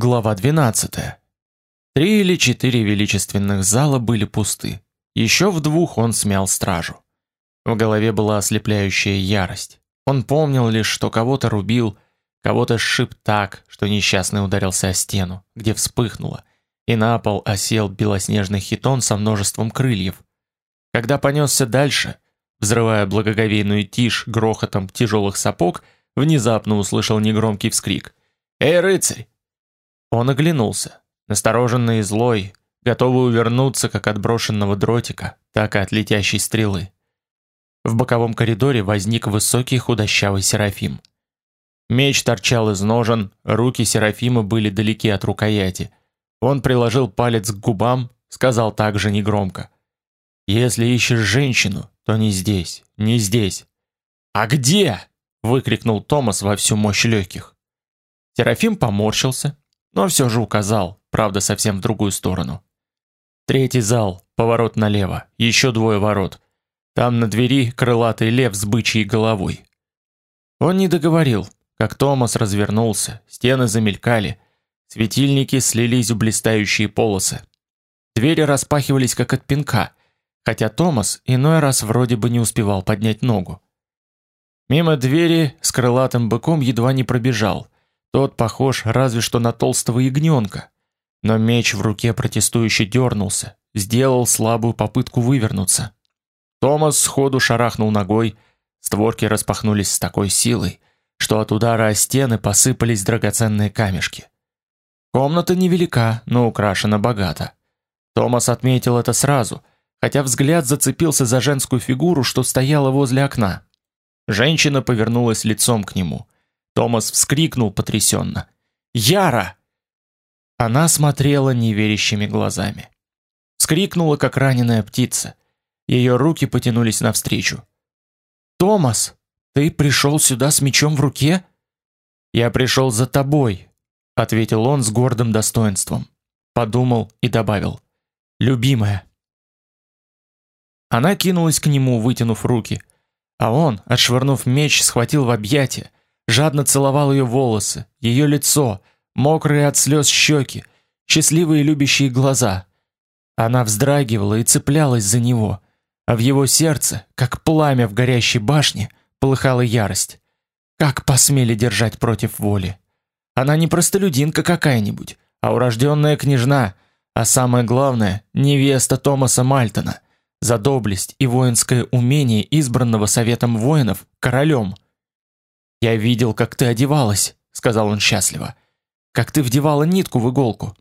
Глава 12. Три или четыре величественных зала были пусты. Еще в двух он смял стражу. В голове была ослепляющая ярость. Он помнил лишь, что кого-то рубил, кого-то сшиб так, что несчастный ударился о стену, где вспыхнуло, и на пол осел белоснежный хитон со множеством крыльев. Когда понесся дальше, взрывая благоговейную тишь грохотом тяжелых сапог, внезапно услышал негромкий вскрик. «Эй, рыцарь, он оглянулся, настороженный и злой, готовый увернуться как от брошенного дротика, так и от летящей стрелы. В боковом коридоре возник высокий худощавый Серафим. Меч торчал из ножен, руки Серафима были далеки от рукояти. Он приложил палец к губам, сказал также негромко: "Если ищешь женщину, то не здесь, не здесь". "А где?" выкрикнул Томас во всю мощь легких. Серафим поморщился, но все же указал, правда, совсем в другую сторону. Третий зал, поворот налево, еще двое ворот. Там на двери крылатый лев с бычьей головой. Он не договорил, как Томас развернулся, стены замелькали, светильники слились в блистающие полосы. Двери распахивались как от пинка, хотя Томас иной раз вроде бы не успевал поднять ногу. Мимо двери с крылатым быком едва не пробежал, тот похож разве что на толстого ягненка. Но меч в руке протестующе дернулся, сделал слабую попытку вывернуться. Томас сходу шарахнул ногой, створки распахнулись с такой силой, что от удара о стены посыпались драгоценные камешки. Комната невелика, но украшена богато. Томас отметил это сразу, хотя взгляд зацепился за женскую фигуру, что стояла возле окна. Женщина повернулась лицом к нему. Томас вскрикнул потрясенно. "Яра!" Она смотрела неверящими глазами. Вскрикнула, как раненая птица. Ее руки потянулись навстречу. "Томас, ты пришел сюда с мечом в руке?" "Я пришел за тобой", ответил он с гордым достоинством. Подумал и добавил: "Любимая". Она кинулась к нему, вытянув руки, а он, отшвырнув меч, схватил в объятия, жадно целовал ее волосы, ее лицо, мокрые от слез щеки, счастливые любящие глаза. Она вздрагивала и цеплялась за него, а в его сердце, как пламя в горящей башне, полыхала ярость. Как посмели держать против воли? Она не простолюдинка какая-нибудь, а урожденная княжна, а самое главное, невеста Томаса Мальтона, за доблесть и воинское умение избранного советом воинов королем – я видел, как ты одевалась, сказал он счастливо. Как ты вдевала нитку в иголку.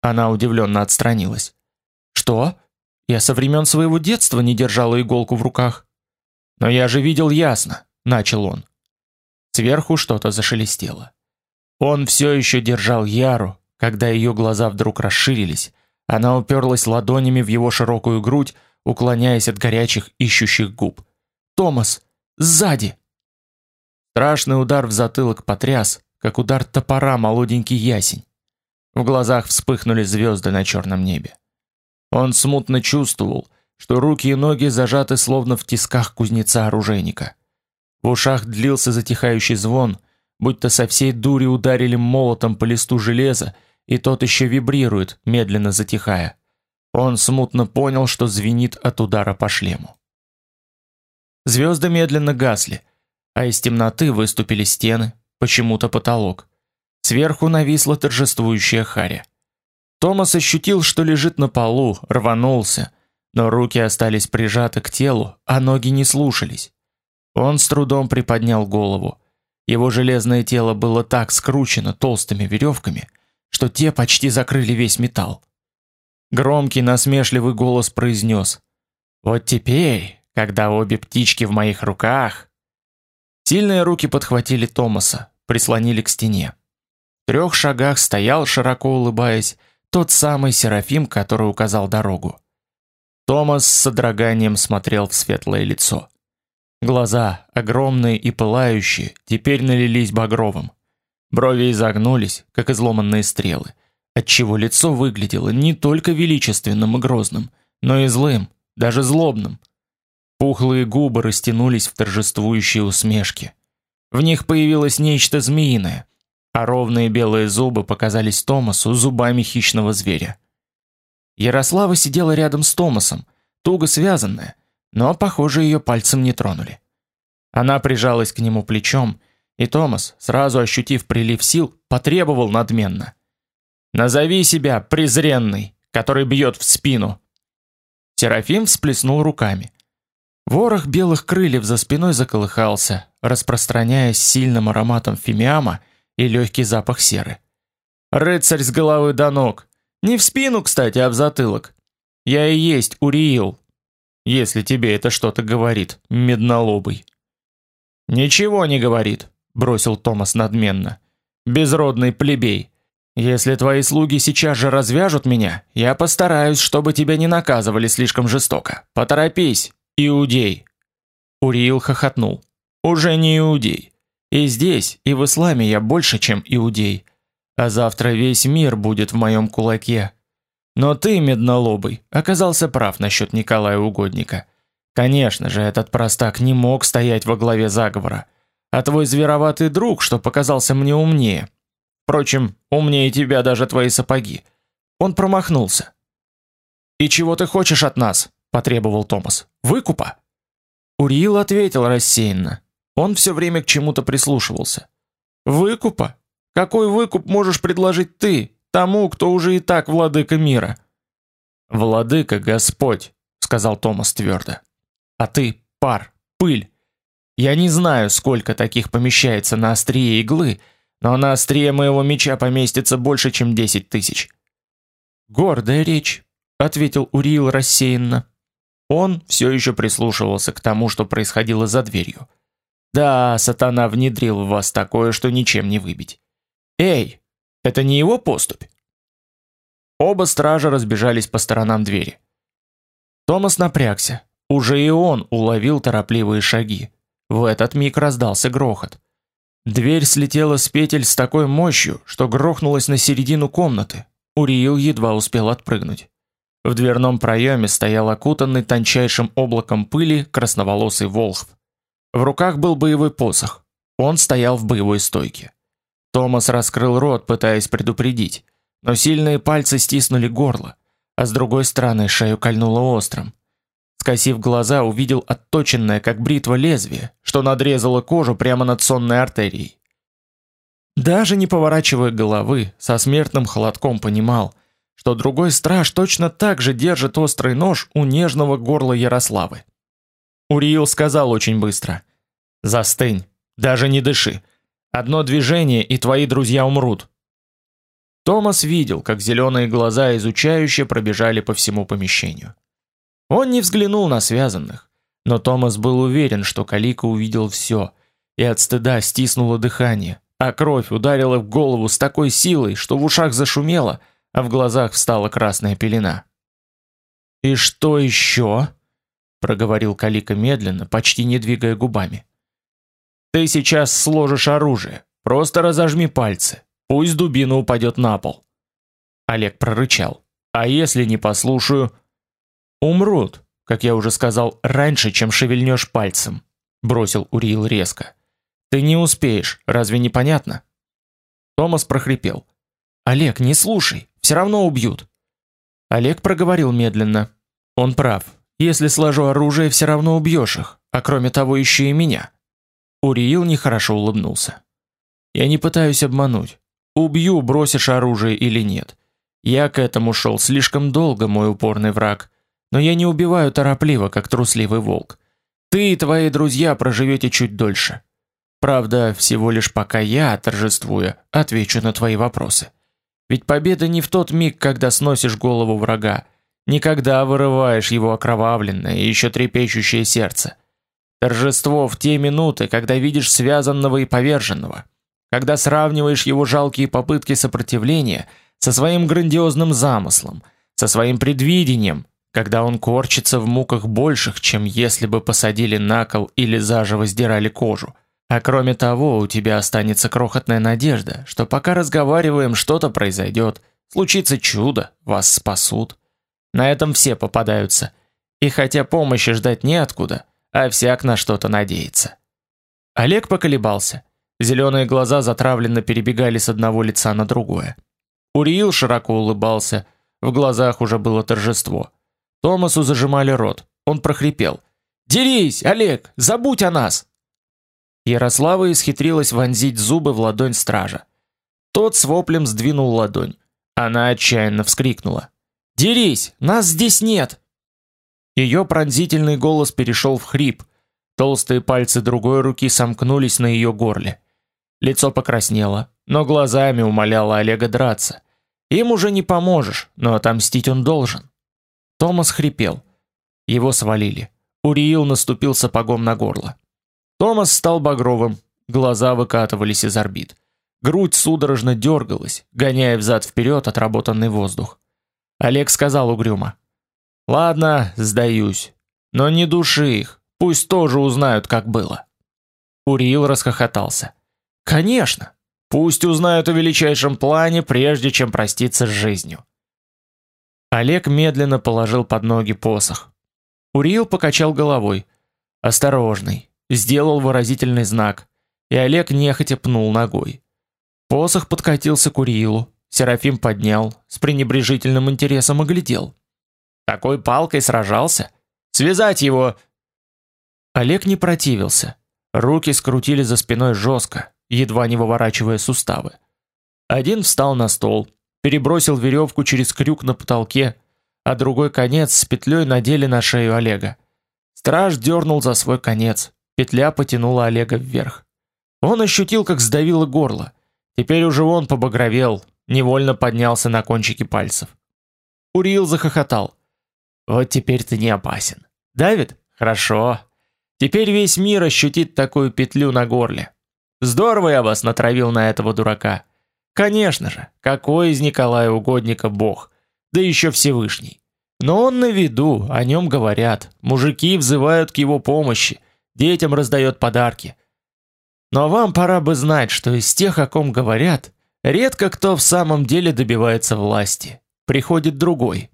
Она удивленно отстранилась. Что? Я со времен своего детства не держала иголку в руках. Но я же видел ясно, начал он. Сверху что-то зашелестело. Он все еще держал Яру, когда ее глаза вдруг расширились. Она уперлась ладонями в его широкую грудь, уклоняясь от горячих ищущих губ. Томас, сзади. Страшный удар в затылок потряс, как удар топора молоденький ясень. В глазах вспыхнули звезды на черном небе. Он смутно чувствовал, что руки и ноги зажаты словно в тисках кузнеца-оружейника. В ушах длился затихающий звон, будто со всей дури ударили молотом по листу железа, и тот еще вибрирует, медленно затихая. Он смутно понял, что звенит от удара по шлему. Звезды медленно гасли, а из темноты выступили стены, почему-то потолок. Сверху нависла торжествующая харя. Томас ощутил, что лежит на полу, рванулся, но руки остались прижаты к телу, а ноги не слушались. Он с трудом приподнял голову. Его железное тело было так скручено толстыми веревками, что те почти закрыли весь металл. Громкий насмешливый голос произнес: "Вот теперь, когда обе птички в моих руках, Сильные руки подхватили Томаса, прислонили к стене. В трех шагах стоял, широко улыбаясь, тот самый Серафим, который указал дорогу. Томас с содроганием смотрел в светлое лицо. Глаза, огромные и пылающие, теперь налились багровым. Брови изогнулись, как изломанные стрелы, отчего лицо выглядело не только величественным и грозным, но и злым, даже злобным. Пухлые губы растянулись в торжествующей усмешке. В них появилось нечто змеиное. а ровные белые зубы показались Томасу зубами хищного зверя. Ярослава сидела рядом с Томасом, туго связанная, но, похоже, ее пальцем не тронули. Она прижалась к нему плечом, и Томас, сразу ощутив прилив сил, потребовал надменно: "Назови себя презренный, который бьет в спину". Серафим всплеснул руками. Ворох белых крыльев за спиной заколыхался, распространяясь сильным ароматом фимиама и легкий запах серы. Рыцарь с головы до ног. Не в спину, кстати, а в затылок. Я и есть Уриил. Если тебе это что-то говорит, меднолобый. Ничего не говорит, бросил Томас надменно. Безродный плебей. Если твои слуги сейчас же развяжут меня, я постараюсь, чтобы тебя не наказывали слишком жестоко. Поторопись, иудей. Уриил хохотнул. Уже не иудей. И здесь, и в исламе я больше, чем иудей. А завтра весь мир будет в моем кулаке. Но ты, меднолобый, оказался прав насчет Николая Угодника. Конечно же, этот простак не мог стоять во главе заговора. А твой звероватый друг, что показался мне умнее. Впрочем, умнее тебя даже твои сапоги. Он промахнулся. И чего ты хочешь от нас? Потребовал Томас. Выкупа. Уриил ответил рассеянно. Он все время к чему-то прислушивался. Выкупа? Какой выкуп можешь предложить ты, тому, кто уже и так владыка мира? Владыка Господь, сказал Томас твердо. А ты пар, пыль. Я не знаю, сколько таких помещается на острие иглы, но на острие моего меча поместится больше, чем десять тысяч. Гордая речь, ответил Уриил рассеянно. Он все еще прислушивался к тому, что происходило за дверью. Да, сатана внедрил в вас такое, что ничем не выбить. Эй, это не его поступь. Оба стража разбежались по сторонам двери. Томас напрягся. Уже и он уловил торопливые шаги. В этот миг раздался грохот. Дверь слетела с петель с такой мощью, что грохнулась на середину комнаты. Уриил едва успел отпрыгнуть. В дверном проеме стоял окутанный тончайшим облаком пыли красноволосый волхв. В руках был боевой посох. Он стоял в боевой стойке. Томас раскрыл рот, пытаясь предупредить, но сильные пальцы стиснули горло, а с другой стороны шею кольнуло острым. Скосив глаза, увидел отточенное, как бритва, лезвие, что надрезало кожу прямо над сонной артерией. Даже не поворачивая головы, со смертным холодком понимал, что другой страж точно так же держит острый нож у нежного горла Ярославы. Уриил сказал очень быстро: "Застынь, даже не дыши. Одно движение, и твои друзья умрут". Томас видел, как зеленые глаза изучающе пробежали по всему помещению. Он не взглянул на связанных, но Томас был уверен, что Калика увидел все, и от стыда стиснуло дыхание, а кровь ударила в голову с такой силой, что в ушах зашумело, а в глазах встала красная пелена. "И что еще?» проговорил Калика медленно, почти не двигая губами. Ты сейчас сложишь оружие. Просто разожми пальцы. Пусть дубина упадет на пол. Олег прорычал: "А если не послушаю, умрут, как я уже сказал, раньше, чем шевельнешь пальцем", бросил Уриил резко. "Ты не успеешь, разве не понятно?" Томас прохрипел: "Олег, не слушай, все равно убьют". Олег проговорил медленно: "Он прав. Если сложу оружие, все равно убьешь их, а кроме того еще и меня. Уриил нехорошо улыбнулся. Я не пытаюсь обмануть. Убью, бросишь оружие или нет. Я к этому шел слишком долго, мой упорный враг, но я не убиваю торопливо, как трусливый волк. Ты и твои друзья проживете чуть дольше. Правда, всего лишь пока я, торжествуя, отвечу на твои вопросы. Ведь победа не в тот миг, когда сносишь голову врага, Никогда вырываешь его окровавленное и еще трепещущее сердце. Торжество в те минуты, когда видишь связанного и поверженного, когда сравниваешь его жалкие попытки сопротивления со своим грандиозным замыслом, со своим предвидением, когда он корчится в муках больших, чем если бы посадили на кол или заживо сдирали кожу. А кроме того, у тебя останется крохотная надежда, что пока разговариваем, что-то произойдет, случится чудо, вас спасут. На этом все попадаются. И хотя помощи ждать неоткуда, а всяк на что-то надеется. Олег поколебался. Зеленые глаза затравленно перебегали с одного лица на другое. Уриил широко улыбался, в глазах уже было торжество. Томасу зажимали рот. Он прохрипел: "Дерись, Олег, забудь о нас!" Ярослава исхитрилась вонзить зубы в ладонь стража. Тот с воплем сдвинул ладонь. Она отчаянно вскрикнула: "Дерись, нас здесь нет!" Ее пронзительный голос перешел в хрип. Толстые пальцы другой руки сомкнулись на ее горле. Лицо покраснело, но глазами умоляло Олега драться. Им уже не поможешь, но отомстить он должен. Томас хрипел. Его свалили. Уриил наступил сапогом на горло. Томас стал багровым, глаза выкатывались из орбит. Грудь судорожно дергалась, гоняя взад вперед отработанный воздух. Олег сказал угрюмо: "Ладно, сдаюсь, но не души их, пусть тоже узнают, как было". Уриил расхохотался. "Конечно, пусть узнают о величайшем плане, прежде чем проститься с жизнью". Олег медленно положил под ноги посох. Уриил покачал головой. Осторожный, сделал выразительный знак, и Олег нехотя пнул ногой. Посох подкатился к Уриилу. Серафим поднял, с пренебрежительным интересом оглядел. Такой палкой сражался? Связать его. Олег не противился. Руки скрутили за спиной жестко, едва не выворачивая суставы. Один встал на стол, перебросил веревку через крюк на потолке, а другой конец с петлей надели на шею Олега. Страж дернул за свой конец, петля потянула Олега вверх. Он ощутил, как сдавило горло. Теперь уже он побагровел, невольно поднялся на кончики пальцев. Урил захохотал. Вот теперь ты не опасен. Давид? Хорошо. Теперь весь мир ощутит такую петлю на горле. Здорово я вас натравил на этого дурака. Конечно же, какой из Николая угодника бог, да еще Всевышний. Но он на виду, о нем говорят, мужики взывают к его помощи, детям раздает подарки. Но вам пора бы знать, что из тех, о ком говорят, редко кто в самом деле добивается власти. Приходит другой.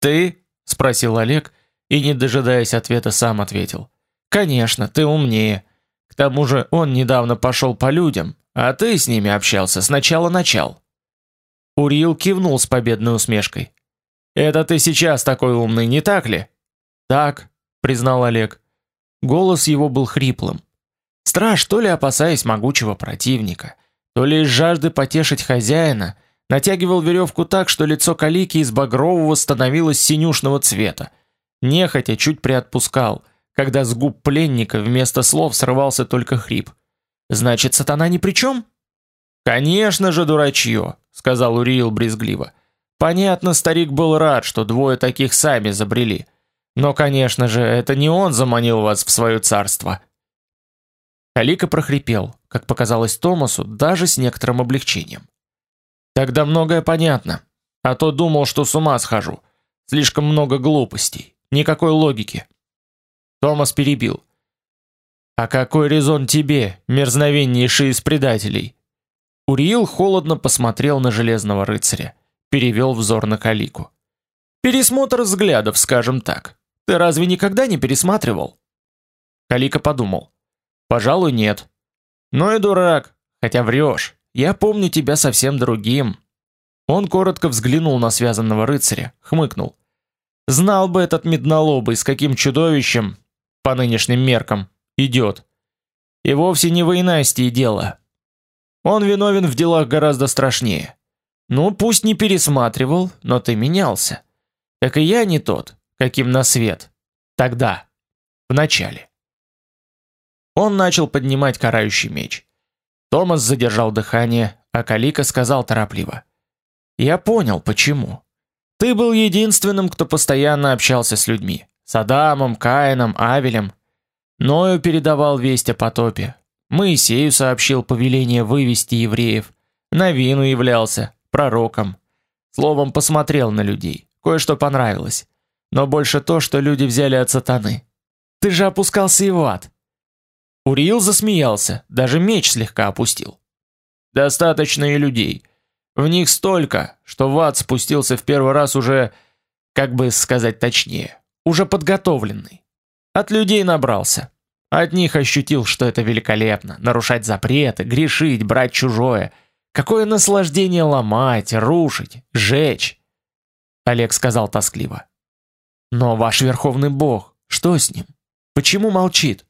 «Ты?» — спросил Олег, и, не дожидаясь ответа, сам ответил. «Конечно, ты умнее. К тому же он недавно пошел по людям, а ты с ними общался с начала начал. Урил кивнул с победной усмешкой. Это ты сейчас такой умный, не так ли? Так, признал Олег. Голос его был хриплым. Страж, то ли опасаясь могучего противника, то ли из жажды потешить хозяина, натягивал веревку так, что лицо Калики из багрового становилось синюшного цвета. Нехотя чуть приотпускал, когда с губ пленника вместо слов срывался только хрип. Значит, сатана ни при чем? Конечно же, дурачье, сказал Уриил брезгливо. Понятно, старик был рад, что двое таких сами забрели. Но, конечно же, это не он заманил вас в свое царство. Калика прохрипел, как показалось Томасу, даже с некоторым облегчением. Тогда многое понятно. А то думал, что с ума схожу. Слишком много глупостей, никакой логики. Томас перебил. А какой резон тебе, мерзновеннейший из предателей? Уриил холодно посмотрел на железного рыцаря, перевел взор на Калику. Пересмотр взглядов, скажем так. Ты разве никогда не пересматривал? Калика подумал. Пожалуй, нет. Ну и дурак, хотя врешь. Я помню тебя совсем другим. Он коротко взглянул на связанного рыцаря, хмыкнул. Знал бы этот меднолобый, с каким чудовищем по нынешним меркам идет. И вовсе не в инастии дело. Он виновен в делах гораздо страшнее. Ну, пусть не пересматривал, но ты менялся. Так и я не тот, каким на свет. Тогда, в начале. Он начал поднимать карающий меч. Томас задержал дыхание, а Калика сказал торопливо: "Я понял, почему. Ты был единственным, кто постоянно общался с людьми. С Адамом, Каином, Авелем. Ною передавал весть о потопе. Моисею сообщил повеление вывести евреев. Навину являлся пророком. Словом, посмотрел на людей. Кое-что понравилось. Но больше то, что люди взяли от сатаны. Ты же опускался и в ад. Уриил засмеялся, даже меч слегка опустил. Достаточно и людей. В них столько, что в ад спустился в первый раз уже, как бы сказать точнее, уже подготовленный. От людей набрался. От них ощутил, что это великолепно нарушать запреты, грешить, брать чужое. Какое наслаждение ломать, рушить, жечь. Олег сказал тоскливо: "Но ваш верховный бог, что с ним? Почему молчит?"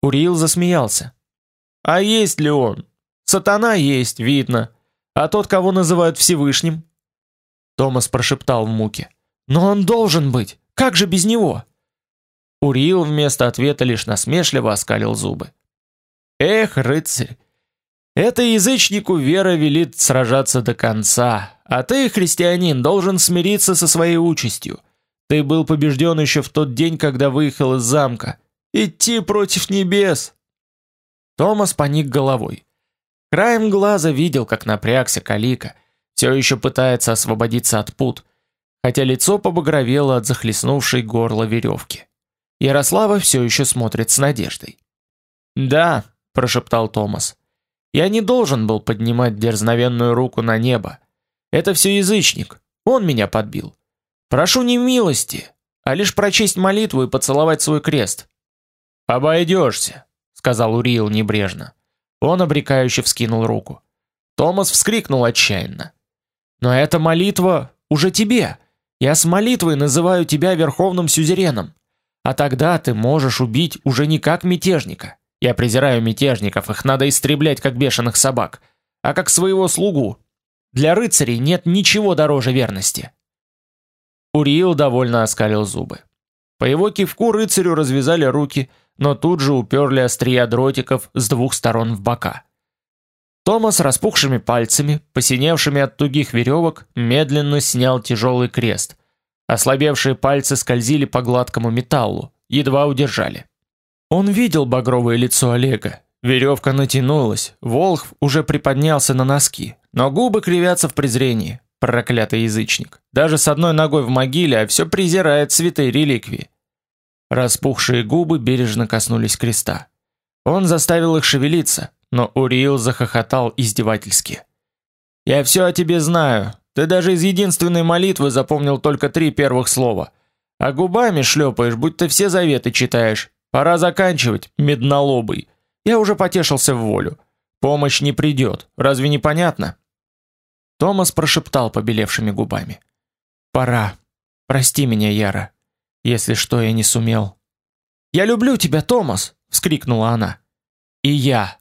Уриил засмеялся. "А есть ли он? Сатана есть, видно. А тот, кого называют Всевышним?" Томас прошептал в муке: "Но он должен быть. Как же без него?" Уриил вместо ответа лишь насмешливо оскалил зубы. Эх, рыцарь, это язычнику вера велит сражаться до конца, а ты, христианин, должен смириться со своей участью. Ты был побежден еще в тот день, когда выехал из замка. Идти против небес. Томас поник головой. Краем глаза видел, как напрягся Калика, все еще пытается освободиться от пут, хотя лицо побагровело от захлестнувшей горло веревки. Ярослава все еще смотрит с надеждой. "Да", прошептал Томас. "Я не должен был поднимать дерзновенную руку на небо. Это все язычник. Он меня подбил. Прошу не милости, а лишь прочесть молитву и поцеловать свой крест". "Обойдешься», — сказал Уриил небрежно. Он обрекающе вскинул руку. Томас вскрикнул отчаянно. "Но эта молитва уже тебе. Я с молитвой называю тебя верховным сюзереном. А тогда ты можешь убить уже не как мятежника. Я презираю мятежников, их надо истреблять как бешеных собак, а как своего слугу. Для рыцарей нет ничего дороже верности. Уриил довольно оскалил зубы. По его кивку рыцарю развязали руки, но тут же уперли острия дротиков с двух сторон в бока. Томас распухшими пальцами, посиневшими от тугих веревок, медленно снял тяжелый крест, Ослабевшие пальцы скользили по гладкому металлу, едва удержали. Он видел багровое лицо Олега. Веревка натянулась, Волхв уже приподнялся на носки, но губы кривятся в презрении. Проклятый язычник. Даже с одной ногой в могиле, а все презирает святые реликвии. Распухшие губы бережно коснулись креста. Он заставил их шевелиться, но Уриил захохотал издевательски. «Я все о тебе знаю. Ты даже из единственной молитвы запомнил только три первых слова. А губами шлепаешь, будто все заветы читаешь. Пора заканчивать, меднолобый. Я уже потешился в волю. Помощь не придет. Разве не понятно? Томас прошептал побелевшими губами. Пора. Прости меня, Яра, если что я не сумел. Я люблю тебя, Томас, вскрикнула она. И я,